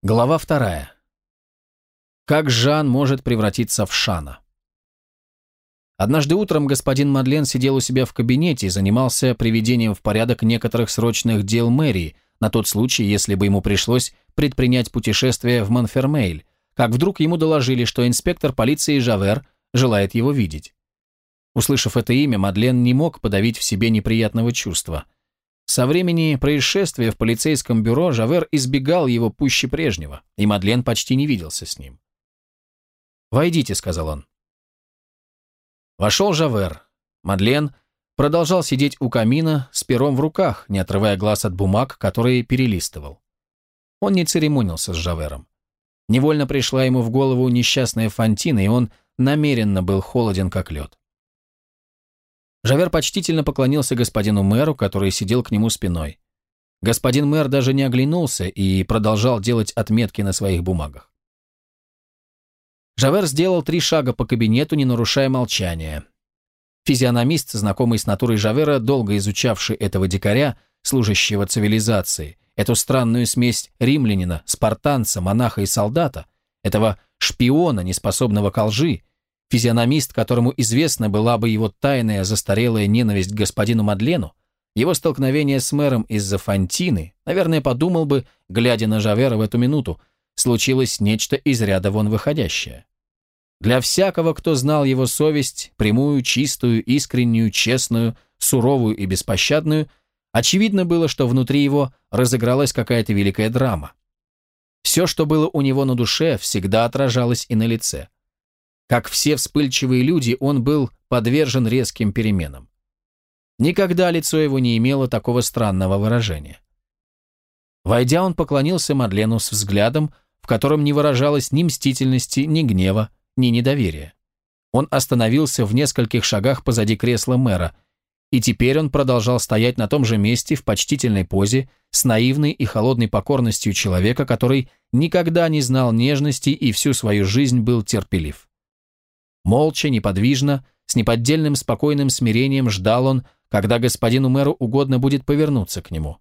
Глава вторая. Как Жан может превратиться в Шана? Однажды утром господин Мадлен сидел у себя в кабинете и занимался приведением в порядок некоторых срочных дел мэрии, на тот случай, если бы ему пришлось предпринять путешествие в Монфермейль, как вдруг ему доложили, что инспектор полиции Жавер желает его видеть. Услышав это имя, Мадлен не мог подавить в себе неприятного чувства – со времени происшествия в полицейском бюро Жавер избегал его пуще прежнего, и Мадлен почти не виделся с ним. «Войдите», — сказал он. Вошел Жавер. Мадлен продолжал сидеть у камина с пером в руках, не отрывая глаз от бумаг, которые перелистывал. Он не церемонился с Жавером. Невольно пришла ему в голову несчастная Фантина, и он намеренно был холоден, как лед. Жавер почтительно поклонился господину мэру, который сидел к нему спиной. Господин мэр даже не оглянулся и продолжал делать отметки на своих бумагах. Жавер сделал три шага по кабинету, не нарушая молчания. Физиономист, знакомый с натурой Жавера, долго изучавший этого дикаря, служащего цивилизации, эту странную смесь римлянина, спартанца, монаха и солдата, этого шпиона, неспособного к лжи, Физиономист, которому известна была бы его тайная застарелая ненависть к господину Мадлену, его столкновение с мэром из-за Фантины, наверное, подумал бы, глядя на Жавера в эту минуту, случилось нечто из ряда вон выходящее. Для всякого, кто знал его совесть, прямую, чистую, искреннюю, честную, суровую и беспощадную, очевидно было, что внутри его разыгралась какая-то великая драма. Все, что было у него на душе, всегда отражалось и на лице – как все вспыльчивые люди, он был подвержен резким переменам. Никогда лицо его не имело такого странного выражения. Войдя, он поклонился Мадлену с взглядом, в котором не выражалось ни мстительности, ни гнева, ни недоверия. Он остановился в нескольких шагах позади кресла мэра, и теперь он продолжал стоять на том же месте в почтительной позе, с наивной и холодной покорностью человека, который никогда не знал нежности и всю свою жизнь был терпелив. Молча, неподвижно, с неподдельным спокойным смирением ждал он, когда господину мэру угодно будет повернуться к нему.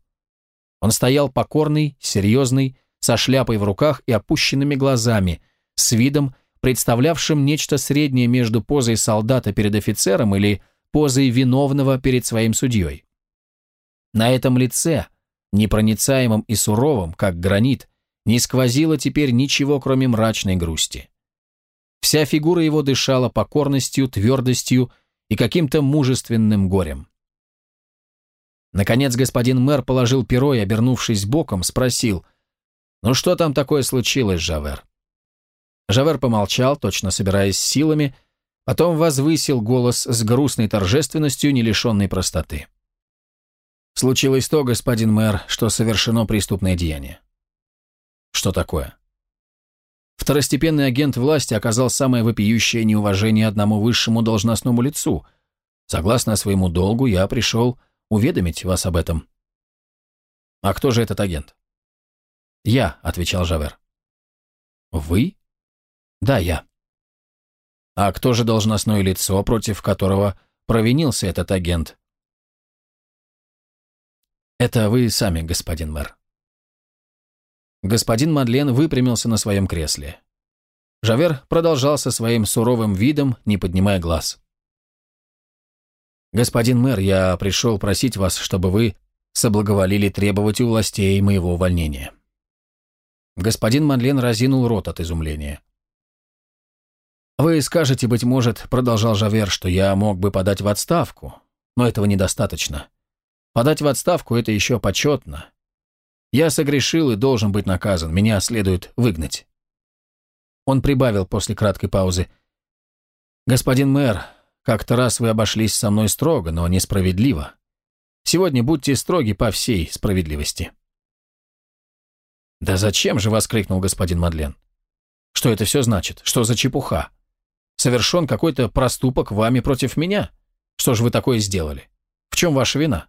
Он стоял покорный, серьезный, со шляпой в руках и опущенными глазами, с видом, представлявшим нечто среднее между позой солдата перед офицером или позой виновного перед своим судьей. На этом лице, непроницаемом и суровом, как гранит, не сквозило теперь ничего, кроме мрачной грусти. Вся фигура его дышала покорностью, твердостью и каким-то мужественным горем. Наконец господин мэр положил перо и, обернувшись боком, спросил, «Ну что там такое случилось, Жавер?» Жавер помолчал, точно собираясь силами, потом возвысил голос с грустной торжественностью, не лишенной простоты. «Случилось то, господин мэр, что совершено преступное деяние». «Что такое?» Второстепенный агент власти оказал самое вопиющее неуважение одному высшему должностному лицу. Согласно своему долгу, я пришел уведомить вас об этом. А кто же этот агент? Я, отвечал Жавер. Вы? Да, я. А кто же должностное лицо, против которого провинился этот агент? Это вы сами, господин мэр. Господин Мадлен выпрямился на своем кресле. Жавер продолжал со своим суровым видом, не поднимая глаз. «Господин мэр, я пришел просить вас, чтобы вы соблаговолили требовать у властей моего увольнения». Господин Мадлен разинул рот от изумления. «Вы скажете, быть может, — продолжал Жавер, — что я мог бы подать в отставку, но этого недостаточно. Подать в отставку — это еще почетно, я согрешил и должен быть наказан. Меня следует выгнать. Он прибавил после краткой паузы. «Господин мэр, как-то раз вы обошлись со мной строго, но несправедливо. Сегодня будьте строги по всей справедливости». «Да зачем же?» — воскликнул господин Мадлен. «Что это все значит? Что за чепуха? Совершен какой-то проступок вами против меня? Что же вы такое сделали? В чем ваша вина?»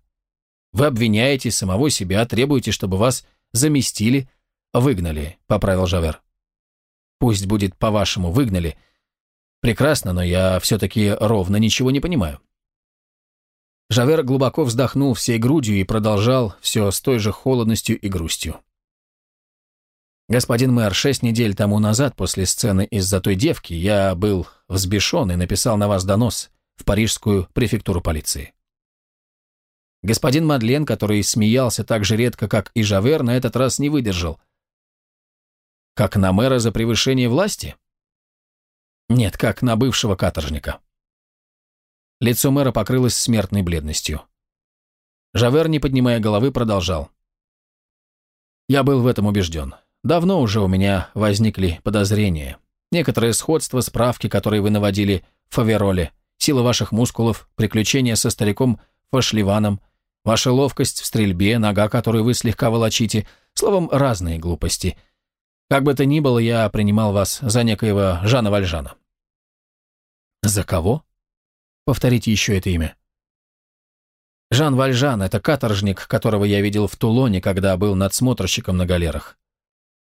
Вы обвиняете самого себя, требуете, чтобы вас заместили, выгнали, поправил Жавер. Пусть будет по-вашему, выгнали. Прекрасно, но я все-таки ровно ничего не понимаю. Жавер глубоко вздохнул всей грудью и продолжал все с той же холодностью и грустью. Господин мэр, шесть недель тому назад, после сцены из-за той девки, я был взбешен и написал на вас донос в парижскую префектуру полиции. Господин Мадлен, который смеялся так же редко, как и Жавер, на этот раз не выдержал. Как на мэра за превышение власти? Нет, как на бывшего каторжника. Лицо мэра покрылось смертной бледностью. Жавер, не поднимая головы, продолжал. Я был в этом убежден. Давно уже у меня возникли подозрения. Некоторое сходство, справки, которые вы наводили в Фавероле, сила ваших мускулов, приключения со стариком Фашливаном, ваша ловкость в стрельбе, нога, которую вы слегка волочите, словом, разные глупости. Как бы то ни было, я принимал вас за некоего Жана Вальжана. За кого? Повторите еще это имя. Жан Вальжан – это каторжник, которого я видел в Тулоне, когда был надсмотрщиком на галерах.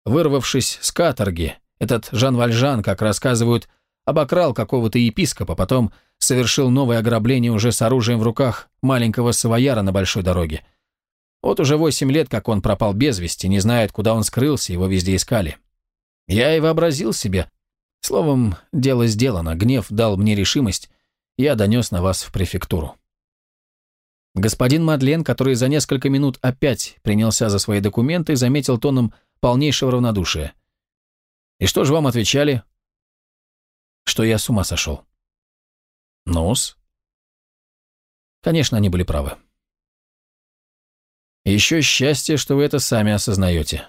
Вырвавшись с каторги, этот Жан Вальжан, как рассказывают, обокрал какого-то епископа, потом совершил новое ограбление уже с оружием в руках маленького савояра на большой дороге. Вот уже восемь лет, как он пропал без вести, не знает, куда он скрылся, его везде искали. Я и вообразил себе. Словом, дело сделано, гнев дал мне решимость, я донес на вас в префектуру. Господин Мадлен, который за несколько минут опять принялся за свои документы, заметил тоном – полнейшего равнодушия. И что же вам отвечали? Что я с ума сошел. Нос? Конечно, они были правы. Еще счастье, что вы это сами осознаете.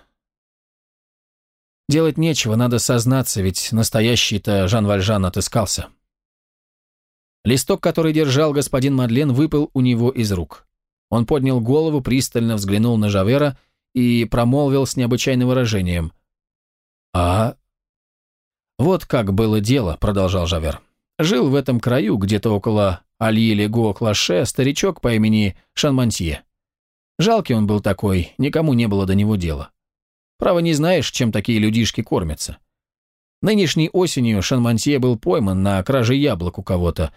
Делать нечего, надо сознаться, ведь настоящий-то Жан Вальжан отыскался. Листок, который держал господин Мадлен, выпал у него из рук. Он поднял голову, пристально взглянул на Жавера и промолвил с необычайным выражением. «А...» «Вот как было дело», — продолжал Жавер. «Жил в этом краю, где-то около Альи-Лего-Клаше, старичок по имени Шанмантье. Жалкий он был такой, никому не было до него дела. Право не знаешь, чем такие людишки кормятся. Нынешней осенью Шанмантье был пойман на краже яблок у кого-то.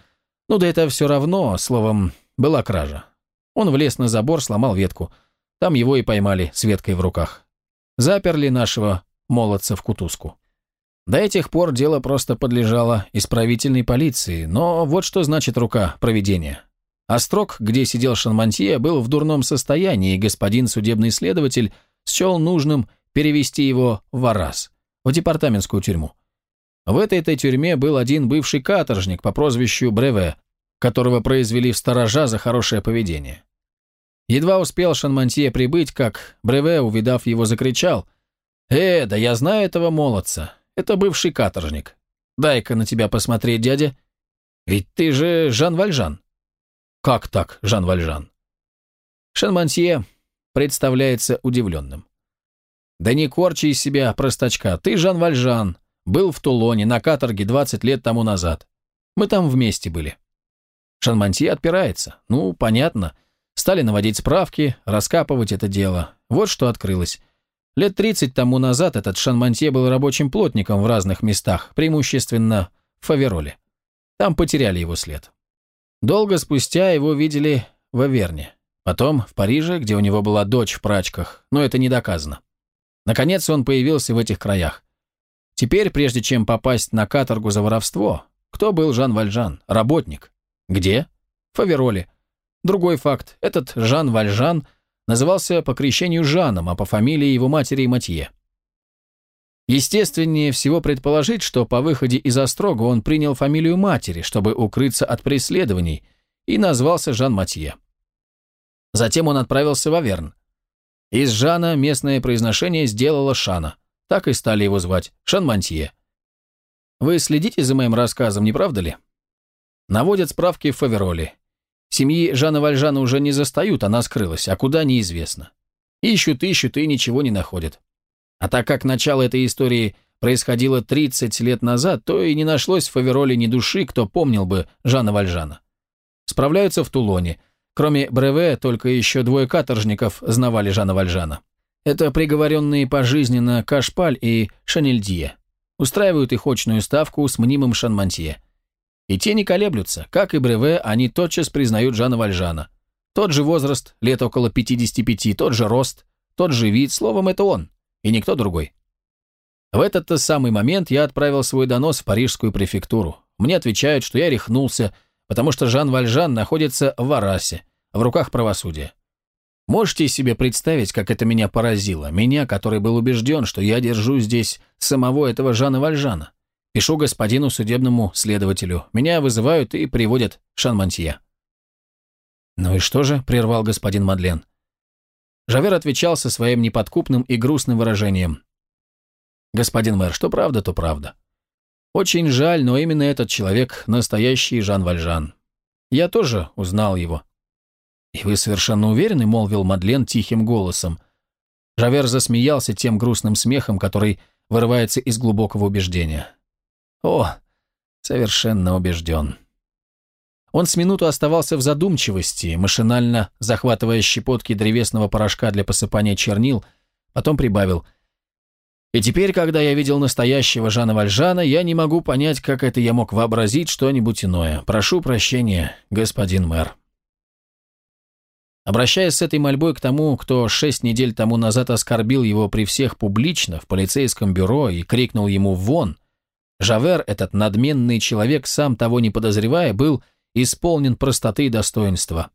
Ну да это все равно, словом, была кража. Он влез на забор, сломал ветку. Там его и поймали с веткой в руках. Заперли нашего молодца в кутузку. До этих пор дело просто подлежало исправительной полиции, но вот что значит рука проведения. Острог, где сидел Шанмантье, был в дурном состоянии, и господин судебный следователь счел нужным перевести его в Арас, в департаментскую тюрьму. В этой-то тюрьме был один бывший каторжник по прозвищу Бреве, которого произвели в сторожа за хорошее поведение. Едва успел Шанмантье прибыть, как Бреве, увидав его, закричал. «Э, да я знаю этого молодца. Это бывший каторжник. Дай-ка на тебя посмотреть, дядя. Ведь ты же Жан Вальжан». «Как так, Жан Вальжан?» Шанмантье представляется удивленным. «Да не корчи из себя, простачка. Ты Жан Вальжан. Был в Тулоне на каторге 20 лет тому назад. Мы там вместе были». Шанмантье отпирается. «Ну, понятно». Стали наводить справки, раскапывать это дело. Вот что открылось. Лет 30 тому назад этот Шанмантье был рабочим плотником в разных местах, преимущественно в Фавероле. Там потеряли его след. Долго спустя его видели в Аверне. Потом в Париже, где у него была дочь в прачках, но это не доказано. Наконец он появился в этих краях. Теперь, прежде чем попасть на каторгу за воровство, кто был Жан Вальжан? Работник. Где? В Фавероле. Другой факт. Этот Жан Вальжан назывался по крещению Жаном, а по фамилии его матери Матье. Естественнее всего предположить, что по выходе из Острога он принял фамилию матери, чтобы укрыться от преследований, и назвался Жан Матье. Затем он отправился в Аверн. Из Жана местное произношение сделало Шана. Так и стали его звать – Шанмантье. Вы следите за моим рассказом, не правда ли? Наводят справки в Фавероле. Семьи Жана Вальжана уже не застают, она скрылась, а куда неизвестно. Ищут, ищут и ничего не находят. А так как начало этой истории происходило 30 лет назад, то и не нашлось в Фавероле ни души, кто помнил бы Жана Вальжана. Справляются в Тулоне. Кроме Бреве, только еще двое каторжников знавали Жана Вальжана. Это приговоренные пожизненно Кашпаль и Шанельдье. Устраивают их очную ставку с мнимым Шанмантье. И те не колеблются. Как и Бреве, они тотчас признают Жана Вальжана. Тот же возраст, лет около 55, тот же рост, тот же вид, словом, это он, и никто другой. В этот-то самый момент я отправил свой донос в парижскую префектуру. Мне отвечают, что я рехнулся, потому что Жан Вальжан находится в Арасе, в руках правосудия. Можете себе представить, как это меня поразило, меня, который был убежден, что я держу здесь самого этого Жана Вальжана. Пишу господину судебному следователю, меня вызывают и приводят Шанмантье. «Ну и что же?» – прервал господин Мадлен. Жавер отвечал со своим неподкупным и грустным выражением. «Господин мэр, что правда, то правда. Очень жаль, но именно этот человек – настоящий Жан Вальжан. Я тоже узнал его». «И вы совершенно уверены?» – молвил Мадлен тихим голосом. Жавер засмеялся тем грустным смехом, который вырывается из глубокого убеждения. «О, совершенно убежден». Он с минуту оставался в задумчивости, машинально захватывая щепотки древесного порошка для посыпания чернил, потом прибавил – и теперь, когда я видел настоящего Жана Вальжана, я не могу понять, как это я мог вообразить что-нибудь иное. Прошу прощения, господин мэр. Обращаясь с этой мольбой к тому, кто шесть недель тому назад оскорбил его при всех публично в полицейском бюро и крикнул ему «вон», Жавер, этот надменный человек, сам того не подозревая, был исполнен простоты и достоинства.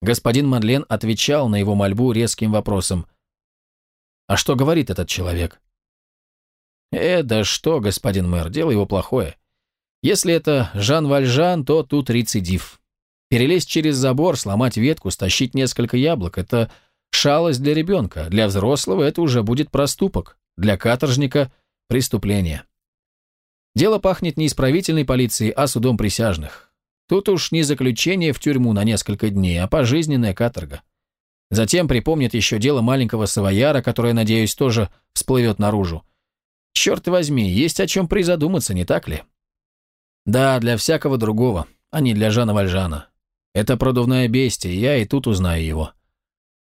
Господин Мадлен отвечал на его мольбу резким вопросом. «А что говорит этот человек?» «Э, да что, господин мэр, дело его плохое. Если это Жан Вальжан, то тут рецидив. Перелезть через забор, сломать ветку, стащить несколько яблок – это шалость для ребенка. Для взрослого это уже будет проступок. Для каторжника – преступление. Дело пахнет не исправительной полицией, а судом присяжных. Тут уж не заключение в тюрьму на несколько дней, а пожизненная каторга. Затем припомнит еще дело маленького савояра, которое, надеюсь, тоже всплывет наружу. Черт возьми, есть о чем призадуматься, не так ли? Да, для всякого другого, а не для Жана Вальжана. Это продувное бестие, я и тут узнаю его.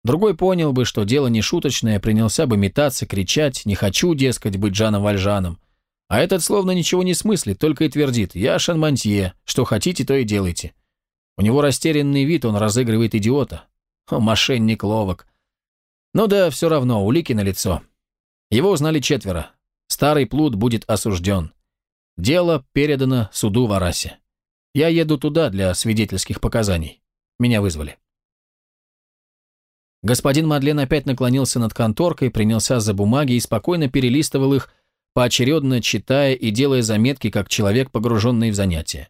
Другой понял бы, что дело не шуточное, принялся бы метаться, кричать, не хочу, дескать, быть Жаном Вальжаном. А этот словно ничего не смыслит, только и твердит, я Шанмантье, что хотите, то и делайте. У него растерянный вид, он разыгрывает идиота. О, мошенник ловок. Ну да, все равно, улики на лицо. Его узнали четверо, Старый плут будет осужден. Дело передано суду в Арасе. Я еду туда для свидетельских показаний. Меня вызвали. Господин Мадлен опять наклонился над конторкой, принялся за бумаги и спокойно перелистывал их, поочередно читая и делая заметки, как человек, погруженный в занятия.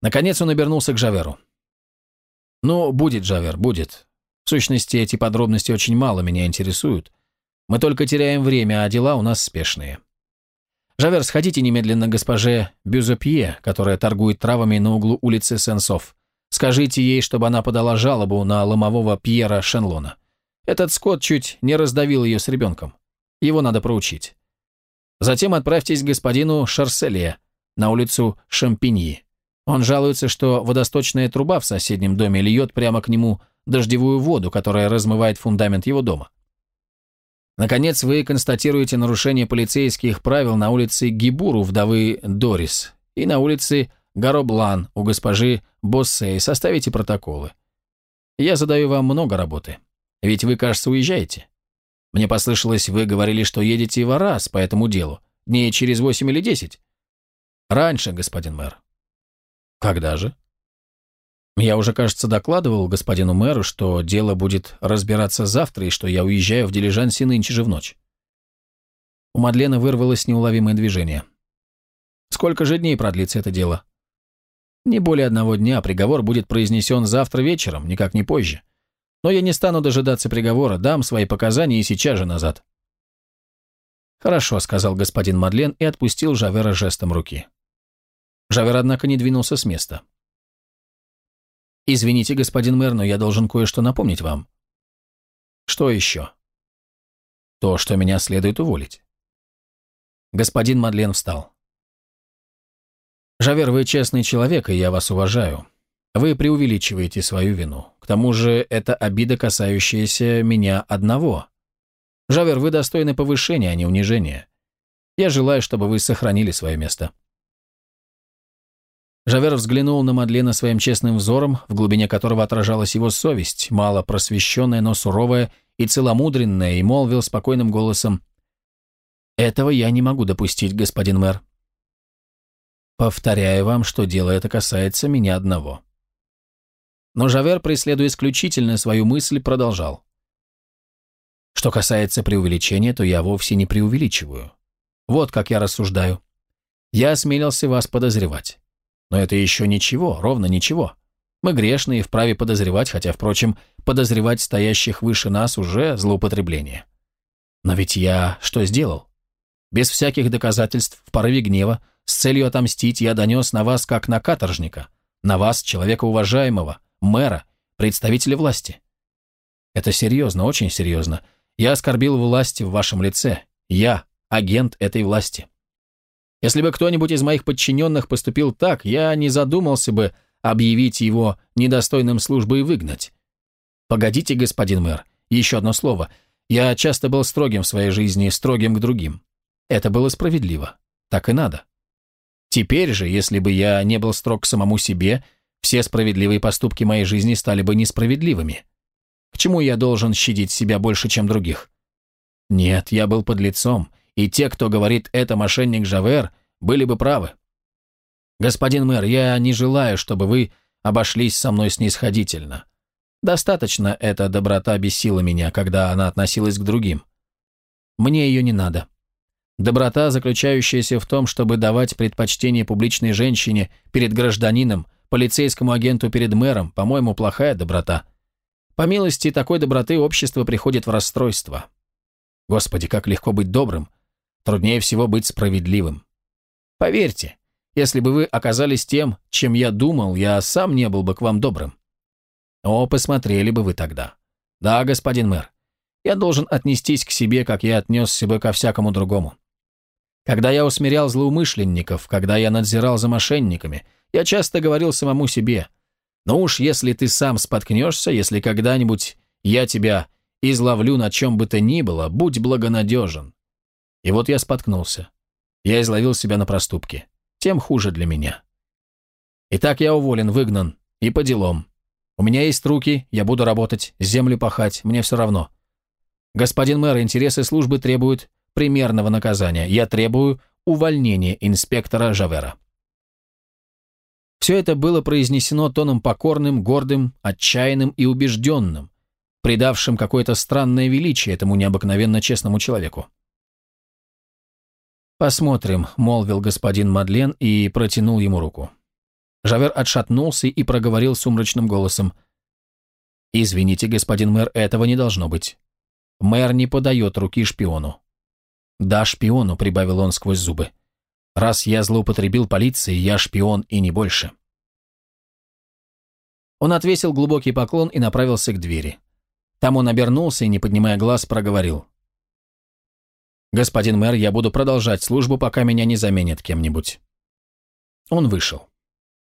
Наконец он обернулся к Жаверу. «Ну, будет, Жавер, будет. В сущности, эти подробности очень мало меня интересуют. Мы только теряем время, а дела у нас спешные. Жавер, сходите немедленно к госпоже Бюзопье, которая торгует травами на углу улицы Сенсов. Скажите ей, чтобы она подала жалобу на ломового Пьера Шенлона. Этот скот чуть не раздавил ее с ребенком. Его надо проучить. Затем отправьтесь к господину Шарселе на улицу Шампиньи. Он жалуется, что водосточная труба в соседнем доме льет прямо к нему дождевую воду, которая размывает фундамент его дома. Наконец, вы констатируете нарушение полицейских правил на улице Гибуру вдовы Дорис и на улице Гароблан у госпожи Боссей. Составите протоколы. Я задаю вам много работы. Ведь вы, кажется, уезжаете. Мне послышалось, вы говорили, что едете в Арас по этому делу. Дней через восемь или десять. Раньше, господин мэр. Когда же? Я уже, кажется, докладывал господину мэру, что дело будет разбираться завтра и что я уезжаю в дилижансе нынче же в ночь. У Мадлена вырвалось неуловимое движение. Сколько же дней продлится это дело? Не более одного дня, приговор будет произнесен завтра вечером, никак не позже. Но я не стану дожидаться приговора, дам свои показания и сейчас же назад. «Хорошо», — сказал господин Мадлен и отпустил Жавера жестом руки. Жавер, однако, не двинулся с места. «Извините, господин мэр, но я должен кое-что напомнить вам». «Что еще?» «То, что меня следует уволить». Господин Мадлен встал. «Жавер, вы честный человек, и я вас уважаю. Вы преувеличиваете свою вину. К тому же это обида, касающаяся меня одного. Жавер, вы достойны повышения, а не унижения. Я желаю, чтобы вы сохранили свое место». Жавер взглянул на Мадлена своим честным взором, в глубине которого отражалась его совесть, мало просвещенная, но суровая и целомудренная, и молвил спокойным голосом Этого я не могу допустить, господин мэр. Повторяю вам, что дело это касается меня одного. Но Жавер, преследуя исключительно свою мысль, продолжал. Что касается преувеличения, то я вовсе не преувеличиваю. Вот как я рассуждаю. Я осмелился вас подозревать. Но это еще ничего, ровно ничего. Мы грешны и вправе подозревать, хотя, впрочем, подозревать стоящих выше нас уже злоупотребление. Но ведь я что сделал? Без всяких доказательств, в порыве гнева, с целью отомстить, я донес на вас как на каторжника, на вас, человека уважаемого, мэра, представителя власти. Это серьезно, очень серьезно. Я оскорбил власть в вашем лице. Я, агент этой власти. Если бы кто-нибудь из моих подчиненных поступил так, я не задумался бы объявить его недостойным службы и выгнать. Погодите, господин мэр, еще одно слово. Я часто был строгим в своей жизни, строгим к другим. Это было справедливо. Так и надо. Теперь же, если бы я не был строг к самому себе, все справедливые поступки моей жизни стали бы несправедливыми. К чему я должен щадить себя больше, чем других? Нет, я был под лицом, и те, кто говорит «это мошенник Жавер», были бы правы. Господин мэр, я не желаю, чтобы вы обошлись со мной снисходительно. Достаточно эта доброта бесила меня, когда она относилась к другим. Мне ее не надо. Доброта, заключающаяся в том, чтобы давать предпочтение публичной женщине перед гражданином, полицейскому агенту перед мэром, по-моему, плохая доброта. По милости такой доброты общество приходит в расстройство. Господи, как легко быть добрым. Труднее всего быть справедливым. Поверьте, если бы вы оказались тем, чем я думал, я сам не был бы к вам добрым. О, посмотрели бы вы тогда. Да, господин мэр, я должен отнестись к себе, как я отнесся бы ко всякому другому. Когда я усмирял злоумышленников, когда я надзирал за мошенниками, я часто говорил самому себе, «Ну уж если ты сам споткнешься, если когда-нибудь я тебя изловлю на чем бы то ни было, будь благонадежен». И вот я споткнулся. Я изловил себя на проступке тем хуже для меня. Итак, я уволен, выгнан. И по делам. У меня есть руки, я буду работать, землю пахать, мне все равно. Господин мэр, интересы службы требуют примерного наказания. Я требую увольнения инспектора Жавера. Все это было произнесено тоном покорным, гордым, отчаянным и убежденным, придавшим какое-то странное величие этому необыкновенно честному человеку. «Посмотрим», — молвил господин Мадлен и протянул ему руку. Жавер отшатнулся и проговорил сумрачным голосом. «Извините, господин мэр, этого не должно быть. Мэр не подает руки шпиону». «Да, шпиону», — прибавил он сквозь зубы. «Раз я злоупотребил полицией, я шпион и не больше». Он отвесил глубокий поклон и направился к двери. Там он обернулся и, не поднимая глаз, проговорил. «Господин мэр, я буду продолжать службу, пока меня не заменят кем-нибудь». Он вышел.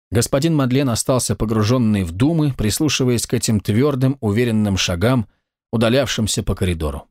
Господин Мадлен остался погруженный в думы, прислушиваясь к этим твердым, уверенным шагам, удалявшимся по коридору.